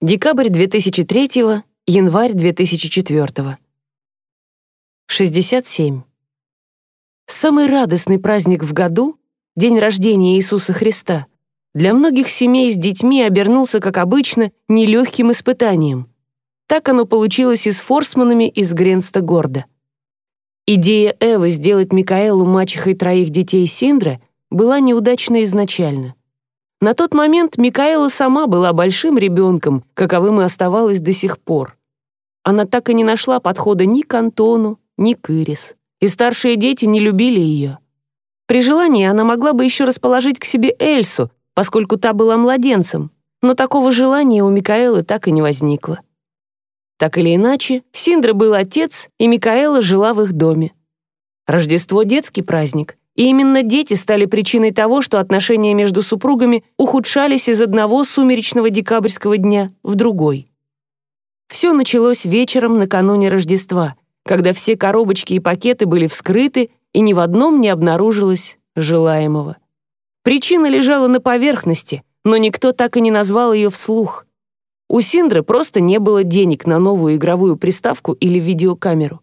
Декабрь 2003, январь 2004. 67. Самый радостный праздник в году, день рождения Иисуса Христа, для многих семей с детьми обернулся, как обычно, нелегким испытанием. Так оно получилось и с Форсманами из Гренста Горда. Идея Эвы сделать Микаэлу мачехой троих детей Синдра была неудачна изначально. На тот момент Микаэла сама была большим ребенком, каковым и оставалась до сих пор. Она так и не нашла подхода ни к Антону, ни к Ирис. И старшие дети не любили ее. При желании она могла бы еще расположить к себе Эльсу, поскольку та была младенцем, но такого желания у Микаэлы так и не возникло. Так или иначе, Синдра был отец, и Микаэла жила в их доме. Рождество — детский праздник, и именно дети стали причиной того, что отношения между супругами ухудшались из одного сумеречного декабрьского дня в другой. Все началось вечером накануне Рождества, когда все коробочки и пакеты были вскрыты, и ни в одном не обнаружилось желаемого. Причина лежала на поверхности, но никто так и не назвал ее вслух. У Синдры просто не было денег на новую игровую приставку или видеокамеру.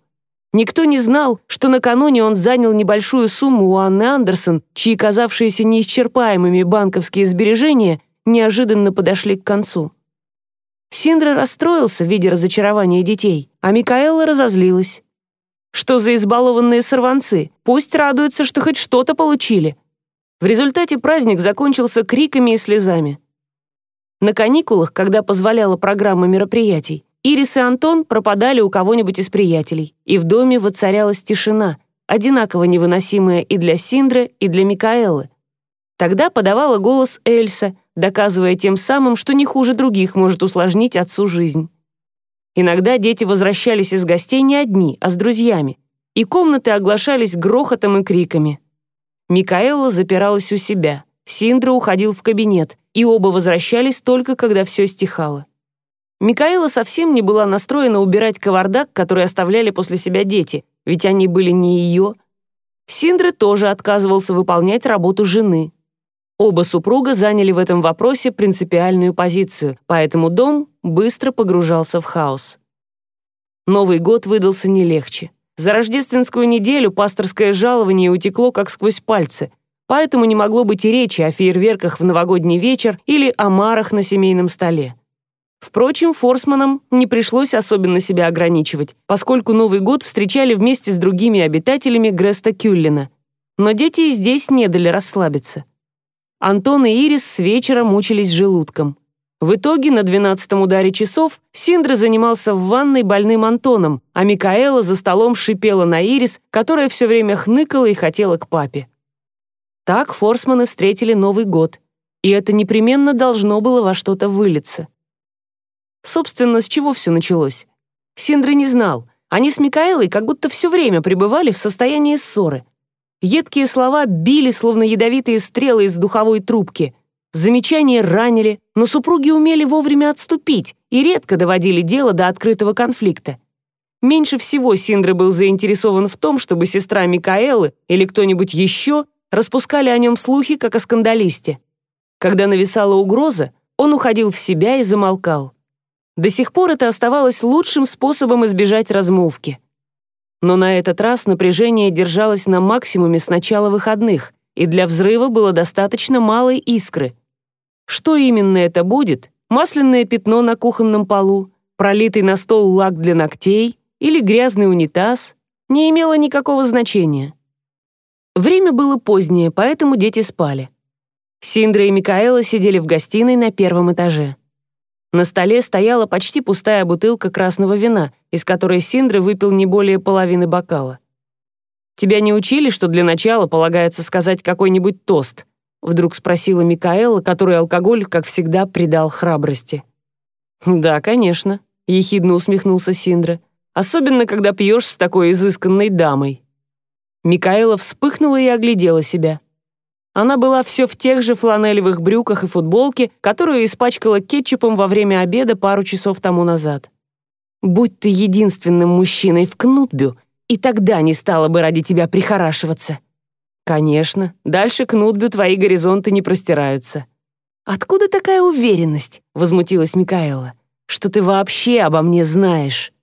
Никто не знал, что накануне он занял небольшую сумму у Анны Андерсон, чьи казавшиеся неисчерпаемыми банковские сбережения неожиданно подошли к концу. Синдра расстроился, видя разочарование детей, а Микаэла разозлилась. Что за избалованные сорванцы? Пусть радуются, что хоть что-то получили. В результате праздник закончился криками и слезами. На каникулах, когда позволяла программа мероприятий, Ирис и Антон пропадали у кого-нибудь из приятелей, и в доме воцарялась тишина, одинаково невыносимая и для Синдры, и для Микаэлы. Тогда подавала голос Эльса, доказывая тем самым, что не хуже других может усложнить отцу жизнь. Иногда дети возвращались из гостей не одни, а с друзьями, и комнаты оглашались грохотом и криками. Микаэла запиралась у себя, Синдра уходил в кабинет, и оба возвращались только когда все стихало. Микаэла совсем не была настроена убирать кавардак, который оставляли после себя дети, ведь они были не ее. Синдра тоже отказывался выполнять работу жены. Оба супруга заняли в этом вопросе принципиальную позицию, поэтому дом быстро погружался в хаос. Новый год выдался не легче. За рождественскую неделю пасторское жалование утекло как сквозь пальцы — поэтому не могло быть и речи о фейерверках в новогодний вечер или о марах на семейном столе. Впрочем, Форсманам не пришлось особенно себя ограничивать, поскольку Новый год встречали вместе с другими обитателями Греста Кюллина. Но дети и здесь не дали расслабиться. Антон и Ирис с вечера мучились желудком. В итоге на двенадцатом ударе часов Синдра занимался в ванной больным Антоном, а Микаэла за столом шипела на Ирис, которая все время хныкала и хотела к папе. Так форсманы встретили Новый год, и это непременно должно было во что-то вылиться. Собственно, с чего все началось? Синдра не знал. Они с Микаэлой как будто все время пребывали в состоянии ссоры. Едкие слова били, словно ядовитые стрелы из духовой трубки. Замечания ранили, но супруги умели вовремя отступить и редко доводили дело до открытого конфликта. Меньше всего Синдра был заинтересован в том, чтобы сестра Микаэлы или кто-нибудь еще распускали о нем слухи, как о скандалисте. Когда нависала угроза, он уходил в себя и замолкал. До сих пор это оставалось лучшим способом избежать размолвки. Но на этот раз напряжение держалось на максимуме с начала выходных, и для взрыва было достаточно малой искры. Что именно это будет? Масляное пятно на кухонном полу, пролитый на стол лак для ногтей или грязный унитаз не имело никакого значения. Время было позднее, поэтому дети спали. Синдра и Микаэла сидели в гостиной на первом этаже. На столе стояла почти пустая бутылка красного вина, из которой Синдра выпил не более половины бокала. «Тебя не учили, что для начала полагается сказать какой-нибудь тост?» Вдруг спросила Микаэла, который алкоголь, как всегда, придал храбрости. «Да, конечно», — ехидно усмехнулся Синдра. «Особенно, когда пьешь с такой изысканной дамой». Микаэла вспыхнула и оглядела себя. Она была все в тех же фланелевых брюках и футболке, которую испачкала кетчупом во время обеда пару часов тому назад. «Будь ты единственным мужчиной в Кнутбю, и тогда не стала бы ради тебя прихорашиваться». «Конечно, дальше Кнутбю твои горизонты не простираются». «Откуда такая уверенность?» — возмутилась Микаэла. что ты вообще обо мне знаешь».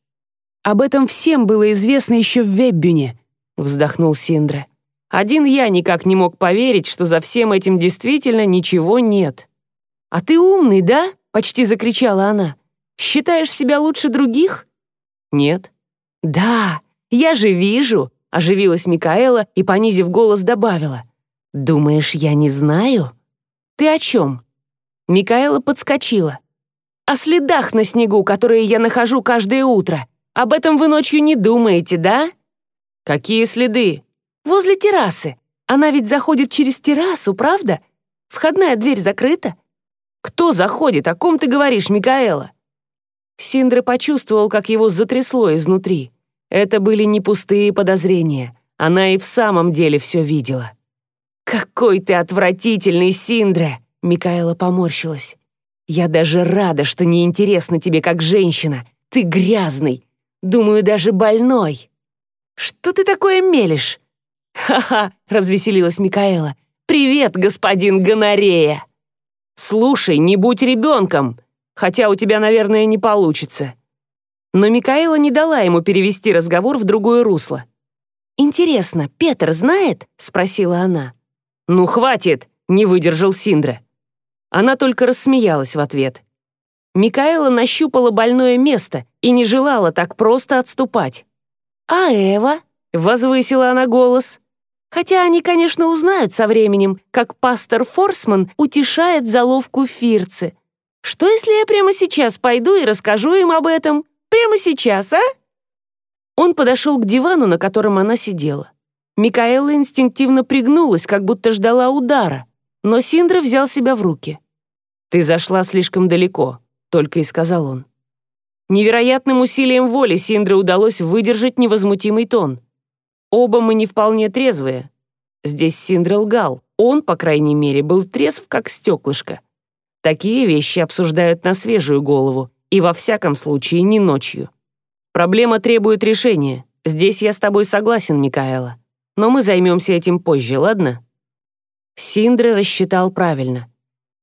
«Об этом всем было известно еще в Веббюне», — вздохнул Синдра. «Один я никак не мог поверить, что за всем этим действительно ничего нет». «А ты умный, да?» — почти закричала она. «Считаешь себя лучше других?» «Нет». «Да, я же вижу», — оживилась Микаэла и, понизив голос, добавила. «Думаешь, я не знаю?» «Ты о чем?» Микаэла подскочила. «О следах на снегу, которые я нахожу каждое утро. Об этом вы ночью не думаете, да?» «Какие следы?» «Возле террасы. Она ведь заходит через террасу, правда? Входная дверь закрыта». «Кто заходит? О ком ты говоришь, Микаэла?» Синдра почувствовал, как его затрясло изнутри. Это были не пустые подозрения. Она и в самом деле все видела. «Какой ты отвратительный, Синдра!» Микаэла поморщилась. «Я даже рада, что неинтересно тебе как женщина. Ты грязный. Думаю, даже больной». «Что ты такое мелешь?» «Ха-ха!» — развеселилась Микаэла. «Привет, господин Гонорея!» «Слушай, не будь ребенком, хотя у тебя, наверное, не получится». Но Микаэла не дала ему перевести разговор в другое русло. «Интересно, Петр знает?» — спросила она. «Ну, хватит!» — не выдержал Синдра. Она только рассмеялась в ответ. Микаэла нащупала больное место и не желала так просто отступать. «А Эва?» — возвысила она голос. Хотя они, конечно, узнают со временем, как пастор Форсман утешает заловку Фирцы. Что, если я прямо сейчас пойду и расскажу им об этом? Прямо сейчас, а?» Он подошел к дивану, на котором она сидела. Микаэла инстинктивно пригнулась, как будто ждала удара, но Синдра взял себя в руки. «Ты зашла слишком далеко», — только и сказал он. Невероятным усилием воли Синдре удалось выдержать невозмутимый тон. Оба мы не вполне трезвые. Здесь Синдра лгал. Он, по крайней мере, был трезв, как стеклышко. Такие вещи обсуждают на свежую голову, и во всяком случае не ночью. Проблема требует решения. Здесь я с тобой согласен, Микаэла. Но мы займемся этим позже, ладно? Синдра рассчитал правильно.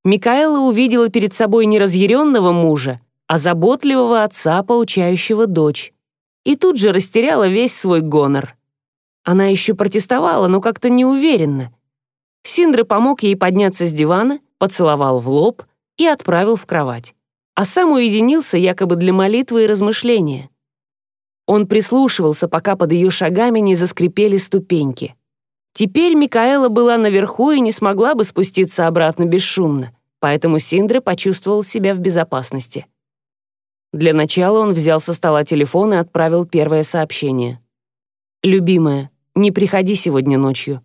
Микаэла увидела перед собой не разъяренного мужа, а заботливого отца, поучающего дочь. И тут же растеряла весь свой гонор. Она еще протестовала, но как-то неуверенно. Синдра помог ей подняться с дивана, поцеловал в лоб и отправил в кровать. А сам уединился якобы для молитвы и размышления. Он прислушивался, пока под ее шагами не заскрипели ступеньки. Теперь Микаэла была наверху и не смогла бы спуститься обратно бесшумно, поэтому Синдра почувствовал себя в безопасности. Для начала он взял со стола телефон и отправил первое сообщение. «Любимая, не приходи сегодня ночью.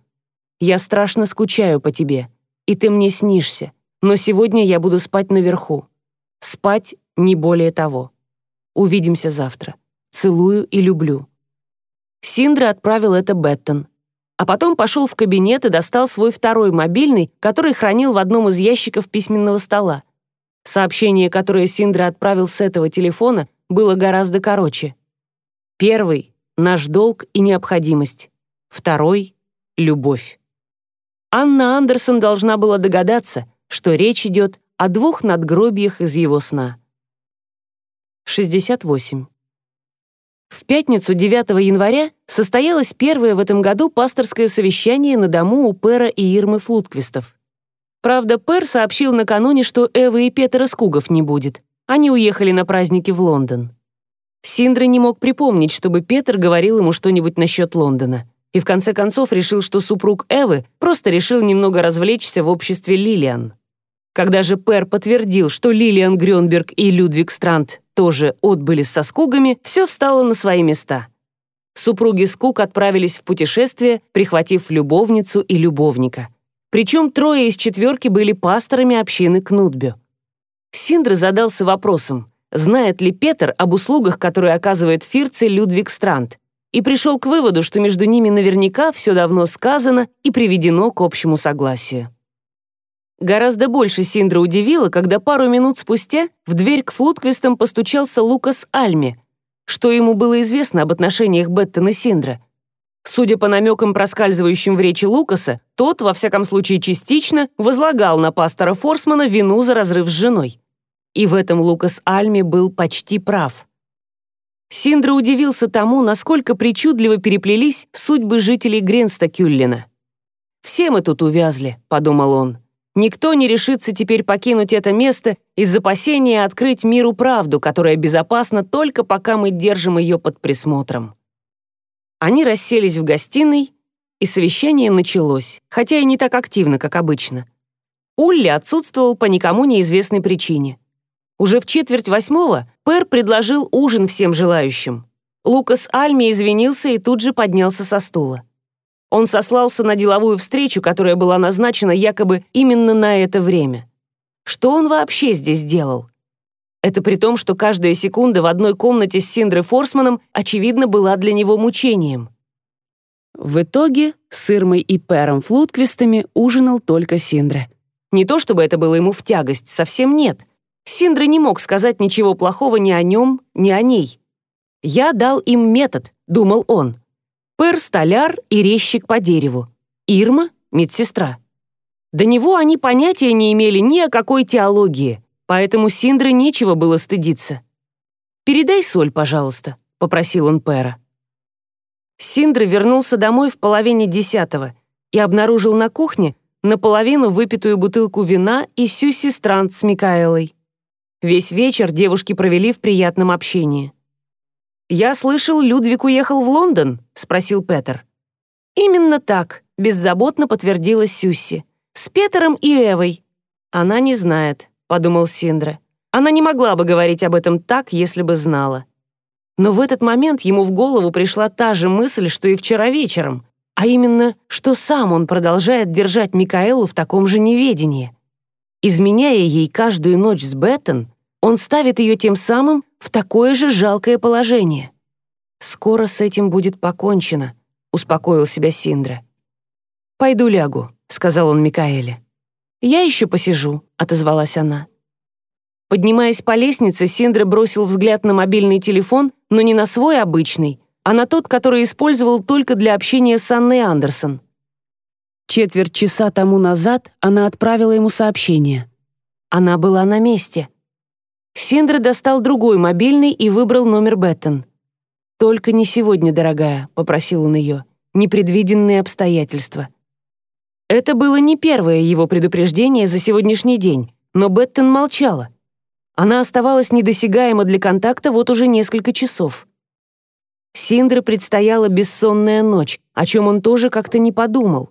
Я страшно скучаю по тебе, и ты мне снишься, но сегодня я буду спать наверху. Спать не более того. Увидимся завтра. Целую и люблю». Синдра отправил это Беттон, а потом пошел в кабинет и достал свой второй мобильный, который хранил в одном из ящиков письменного стола. Сообщение, которое Синдра отправил с этого телефона, было гораздо короче. Первый наш долг и необходимость. Второй — любовь. Анна Андерсон должна была догадаться, что речь идет о двух надгробиях из его сна. 68. В пятницу 9 января состоялось первое в этом году пасторское совещание на дому у Пера и Ирмы Флутквистов. Правда, Пер сообщил накануне, что Эвы и Петера Скугов не будет. Они уехали на праздники в Лондон. Синдра не мог припомнить, чтобы Петр говорил ему что-нибудь насчет Лондона. И в конце концов решил, что супруг Эвы просто решил немного развлечься в обществе Лилиан. Когда же Пер подтвердил, что Лилиан Грёнберг и Людвиг Странт тоже отбыли со Скугами, все встало на свои места. Супруги Скуг отправились в путешествие, прихватив любовницу и любовника. Причем трое из четверки были пасторами общины Кнутбю. Синдра задался вопросом, знает ли Петр об услугах, которые оказывает Фирце Людвиг Странт, и пришел к выводу, что между ними наверняка все давно сказано и приведено к общему согласию. Гораздо больше Синдра удивило, когда пару минут спустя в дверь к Флутквистам постучался Лукас Альми. Что ему было известно об отношениях Беттон и Синдра? Судя по намекам, проскальзывающим в речи Лукаса, тот, во всяком случае частично, возлагал на пастора Форсмана вину за разрыв с женой. И в этом Лукас Альми был почти прав. Синдра удивился тому, насколько причудливо переплелись судьбы жителей Гренста Кюллина. «Все мы тут увязли», — подумал он. «Никто не решится теперь покинуть это место из опасения открыть миру правду, которая безопасна только пока мы держим ее под присмотром». Они расселись в гостиной, и совещание началось, хотя и не так активно, как обычно. Улли отсутствовал по никому неизвестной причине. Уже в четверть восьмого Пэр предложил ужин всем желающим. Лукас Альми извинился и тут же поднялся со стула. Он сослался на деловую встречу, которая была назначена якобы именно на это время. Что он вообще здесь делал? Это при том, что каждая секунда в одной комнате с Синдрой Форсманом, очевидно, была для него мучением. В итоге с Ирмой и Пером Флутквистами ужинал только Синдра. Не то чтобы это было ему в тягость, совсем нет — Синдра не мог сказать ничего плохого ни о нем, ни о ней. «Я дал им метод», — думал он. Пэр — столяр и резчик по дереву. Ирма — медсестра. До него они понятия не имели ни о какой теологии, поэтому Синдре нечего было стыдиться. «Передай соль, пожалуйста», — попросил он Пэра. Синдра вернулся домой в половине десятого и обнаружил на кухне наполовину выпитую бутылку вина и Сюси Странт с Микаэлой. Весь вечер девушки провели в приятном общении. «Я слышал, Людвиг уехал в Лондон?» — спросил Петер. «Именно так», — беззаботно подтвердила Сюсси. «С Петером и Эвой». «Она не знает», — подумал Синдра. «Она не могла бы говорить об этом так, если бы знала». Но в этот момент ему в голову пришла та же мысль, что и вчера вечером, а именно, что сам он продолжает держать Микаэлу в таком же неведении. Изменяя ей каждую ночь с Беттон, он ставит ее тем самым в такое же жалкое положение. «Скоро с этим будет покончено», — успокоил себя Синдра. «Пойду лягу», — сказал он Микаэле. «Я еще посижу», — отозвалась она. Поднимаясь по лестнице, Синдра бросил взгляд на мобильный телефон, но не на свой обычный, а на тот, который использовал только для общения с Анной Андерсон. Четверть часа тому назад она отправила ему сообщение. Она была на месте. Синдра достал другой мобильный и выбрал номер Беттон. «Только не сегодня, дорогая», — попросил он ее. «Непредвиденные обстоятельства». Это было не первое его предупреждение за сегодняшний день, но Беттон молчала. Она оставалась недосягаема для контакта вот уже несколько часов. Синдре предстояла бессонная ночь, о чем он тоже как-то не подумал.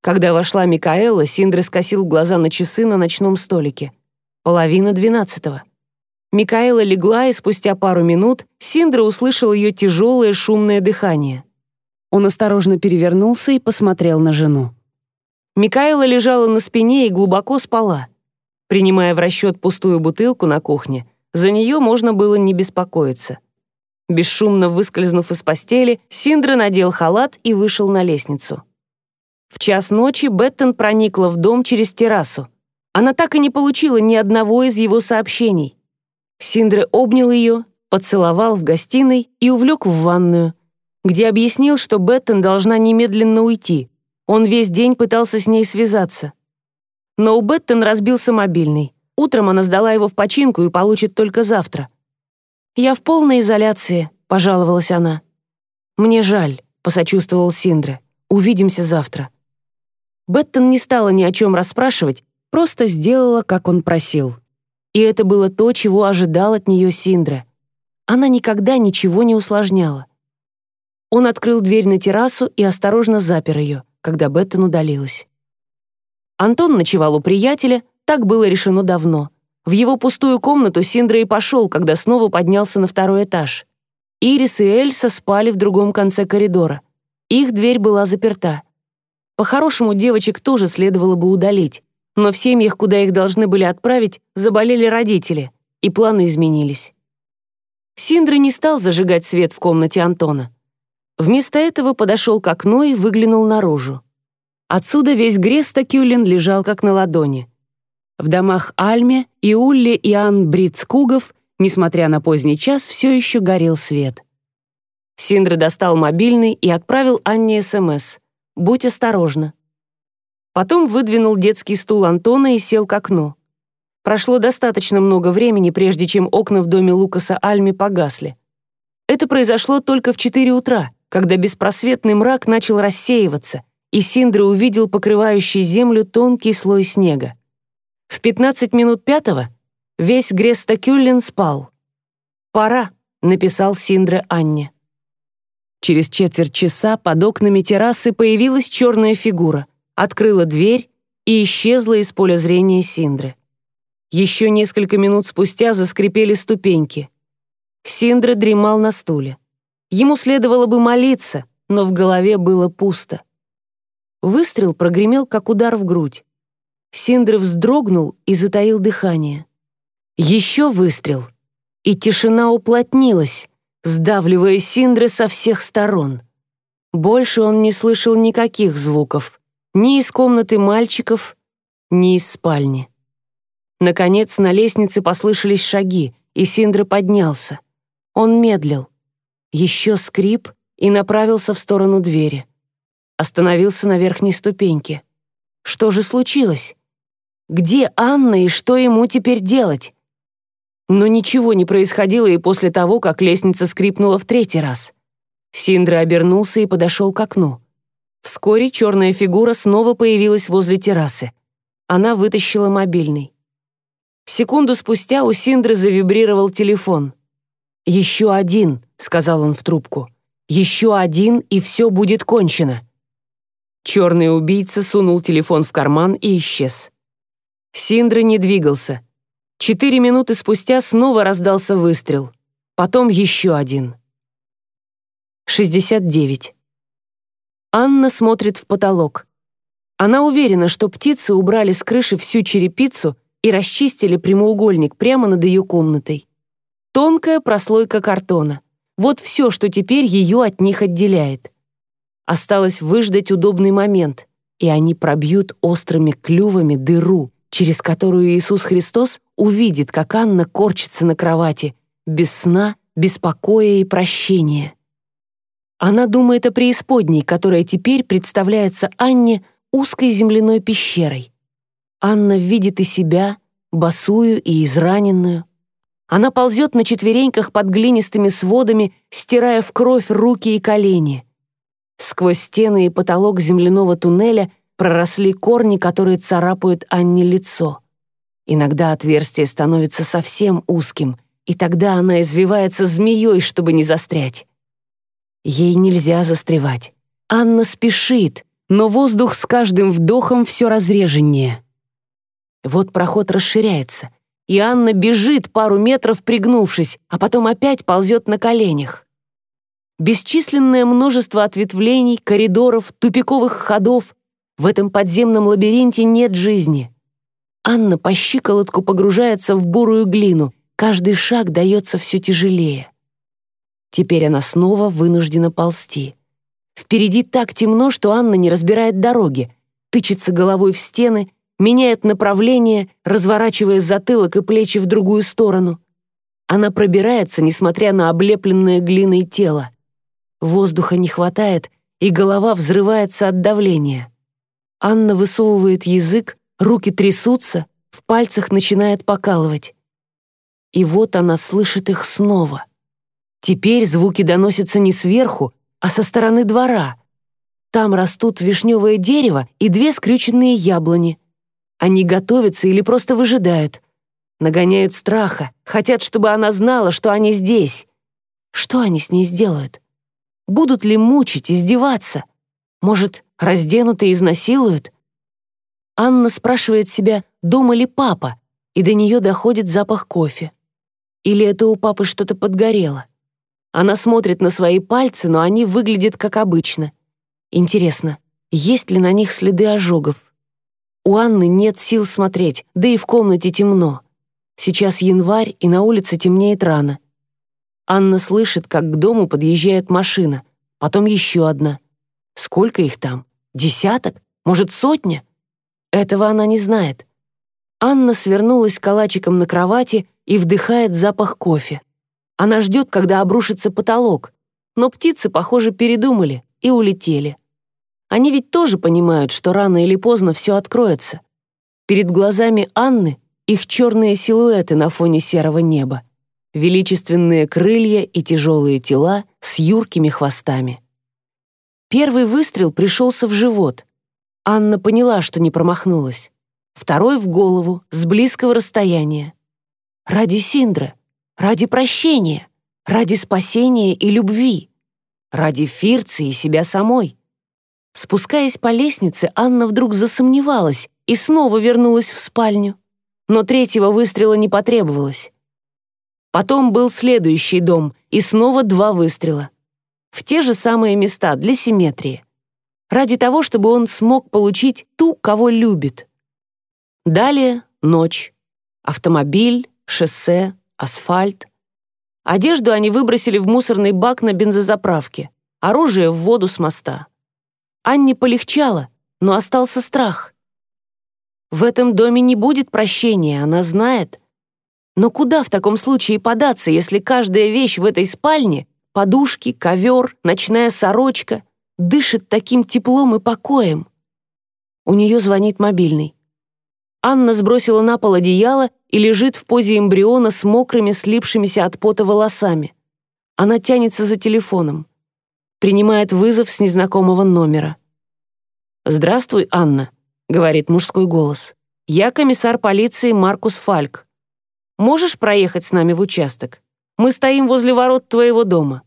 Когда вошла Микаэла, Синдре скосил глаза на часы на ночном столике. Половина двенадцатого. Микаэла легла, и спустя пару минут Синдра услышал ее тяжелое шумное дыхание. Он осторожно перевернулся и посмотрел на жену. Микаэла лежала на спине и глубоко спала. Принимая в расчет пустую бутылку на кухне, за нее можно было не беспокоиться. Бесшумно выскользнув из постели, Синдра надел халат и вышел на лестницу. В час ночи Беттон проникла в дом через террасу. Она так и не получила ни одного из его сообщений. Синдре обнял ее, поцеловал в гостиной и увлек в ванную, где объяснил, что Беттон должна немедленно уйти. Он весь день пытался с ней связаться. Но у Беттон разбился мобильный. Утром она сдала его в починку и получит только завтра. «Я в полной изоляции», — пожаловалась она. «Мне жаль», — посочувствовал Синдре. «Увидимся завтра». Беттон не стала ни о чем расспрашивать, просто сделала, как он просил. И это было то, чего ожидал от нее Синдра. Она никогда ничего не усложняла. Он открыл дверь на террасу и осторожно запер ее, когда Беттон удалилась. Антон ночевал у приятеля, так было решено давно. В его пустую комнату Синдра и пошел, когда снова поднялся на второй этаж. Ирис и Эльса спали в другом конце коридора. Их дверь была заперта. По-хорошему, девочек тоже следовало бы удалить, но в семьях, куда их должны были отправить, заболели родители, и планы изменились. Синдра не стал зажигать свет в комнате Антона. Вместо этого подошел к окну и выглянул наружу. Отсюда весь Греста Кюллен лежал как на ладони. В домах Альме, Иулле и Ан Бритскугов, несмотря на поздний час, все еще горел свет. Синдра достал мобильный и отправил Анне СМС. «Будь осторожна». Потом выдвинул детский стул Антона и сел к окну. Прошло достаточно много времени, прежде чем окна в доме Лукаса Альми погасли. Это произошло только в 4 утра, когда беспросветный мрак начал рассеиваться, и Синдра увидел покрывающий землю тонкий слой снега. В 15 минут пятого весь Грестакюллен спал. «Пора», — написал Синдра Анне. Через четверть часа под окнами террасы появилась черная фигура, открыла дверь и исчезла из поля зрения Синдры. Еще несколько минут спустя заскрипели ступеньки. Синдра дремал на стуле. Ему следовало бы молиться, но в голове было пусто. Выстрел прогремел, как удар в грудь. Синдра вздрогнул и затаил дыхание. Еще выстрел, и тишина уплотнилась, сдавливая Синдры со всех сторон. Больше он не слышал никаких звуков, ни из комнаты мальчиков, ни из спальни. Наконец на лестнице послышались шаги, и Синдра поднялся. Он медлил. Еще скрип и направился в сторону двери. Остановился на верхней ступеньке. Что же случилось? Где Анна и что ему теперь делать? Но ничего не происходило и после того, как лестница скрипнула в третий раз. Синдра обернулся и подошел к окну. Вскоре черная фигура снова появилась возле террасы. Она вытащила мобильный. Секунду спустя у Синдры завибрировал телефон. «Еще один», — сказал он в трубку. «Еще один, и все будет кончено». Черный убийца сунул телефон в карман и исчез. Синдра не двигался. Четыре минуты спустя снова раздался выстрел. Потом еще один. 69. Анна смотрит в потолок. Она уверена, что птицы убрали с крыши всю черепицу и расчистили прямоугольник прямо над ее комнатой. Тонкая прослойка картона. Вот все, что теперь ее от них отделяет. Осталось выждать удобный момент, и они пробьют острыми клювами дыру, через которую Иисус Христос увидит, как Анна корчится на кровати, без сна, без покоя и прощения. Она думает о преисподней, которая теперь представляется Анне узкой земляной пещерой. Анна видит и себя, босую и израненную. Она ползет на четвереньках под глинистыми сводами, стирая в кровь руки и колени. Сквозь стены и потолок земляного туннеля проросли корни, которые царапают Анне лицо. Иногда отверстие становится совсем узким, и тогда она извивается змеей, чтобы не застрять. Ей нельзя застревать. Анна спешит, но воздух с каждым вдохом все разреженнее. Вот проход расширяется, и Анна бежит пару метров, пригнувшись, а потом опять ползет на коленях. Бесчисленное множество ответвлений, коридоров, тупиковых ходов. В этом подземном лабиринте нет жизни. Анна по щиколотку погружается в бурую глину, каждый шаг дается все тяжелее. Теперь она снова вынуждена ползти. Впереди так темно, что Анна не разбирает дороги, тычется головой в стены меняет направление, разворачивая затылок и плечи в другую сторону. Она пробирается, несмотря на облепленное глиной тело. Воздуха не хватает, и голова взрывается от давления. Анна высовывает язык, руки трясутся, в пальцах начинает покалывать. И вот она слышит их снова. Теперь звуки доносятся не сверху, а со стороны двора. Там растут вишневое дерево и две скрюченные яблони. Они готовятся или просто выжидают. Нагоняют страха, хотят, чтобы она знала, что они здесь. Что они с ней сделают? Будут ли мучить, издеваться? Может, разденут и изнасилуют? Анна спрашивает себя, дома ли папа, и до нее доходит запах кофе. Или это у папы что-то подгорело? Она смотрит на свои пальцы, но они выглядят как обычно. Интересно, есть ли на них следы ожогов? У Анны нет сил смотреть, да и в комнате темно. Сейчас январь, и на улице темнеет рано. Анна слышит, как к дому подъезжает машина, потом еще одна. Сколько их там? Десяток? Может, сотня? Этого она не знает. Анна свернулась калачиком на кровати и вдыхает запах кофе. Она ждет, когда обрушится потолок, но птицы, похоже, передумали и улетели. Они ведь тоже понимают, что рано или поздно все откроется. Перед глазами Анны их черные силуэты на фоне серого неба, величественные крылья и тяжелые тела с юркими хвостами. Первый выстрел пришелся в живот. Анна поняла, что не промахнулась. Второй в голову, с близкого расстояния. Ради Синдры, ради прощения, ради спасения и любви, ради Фирцы и себя самой. Спускаясь по лестнице, Анна вдруг засомневалась и снова вернулась в спальню. Но третьего выстрела не потребовалось. Потом был следующий дом, и снова два выстрела. В те же самые места, для симметрии. Ради того, чтобы он смог получить ту, кого любит. Далее ночь. Автомобиль, шоссе, асфальт. Одежду они выбросили в мусорный бак на бензозаправке, оружие в воду с моста. Анне полегчало, но остался страх. В этом доме не будет прощения, она знает. Но куда в таком случае податься, если каждая вещь в этой спальне — подушки, ковер, ночная сорочка — дышит таким теплом и покоем? У нее звонит мобильный. Анна сбросила на пол одеяло и лежит в позе эмбриона с мокрыми, слипшимися от пота волосами. Она тянется за телефоном принимает вызов с незнакомого номера. «Здравствуй, Анна», — говорит мужской голос. «Я комиссар полиции Маркус Фальк. Можешь проехать с нами в участок? Мы стоим возле ворот твоего дома».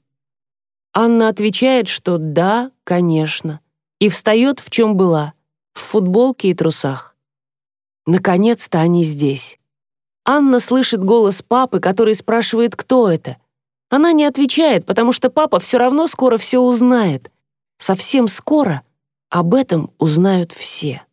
Анна отвечает, что «да, конечно», и встает в чем была, в футболке и трусах. Наконец-то они здесь. Анна слышит голос папы, который спрашивает, кто это — она не отвечает, потому что папа все равно скоро все узнает. Совсем скоро об этом узнают все.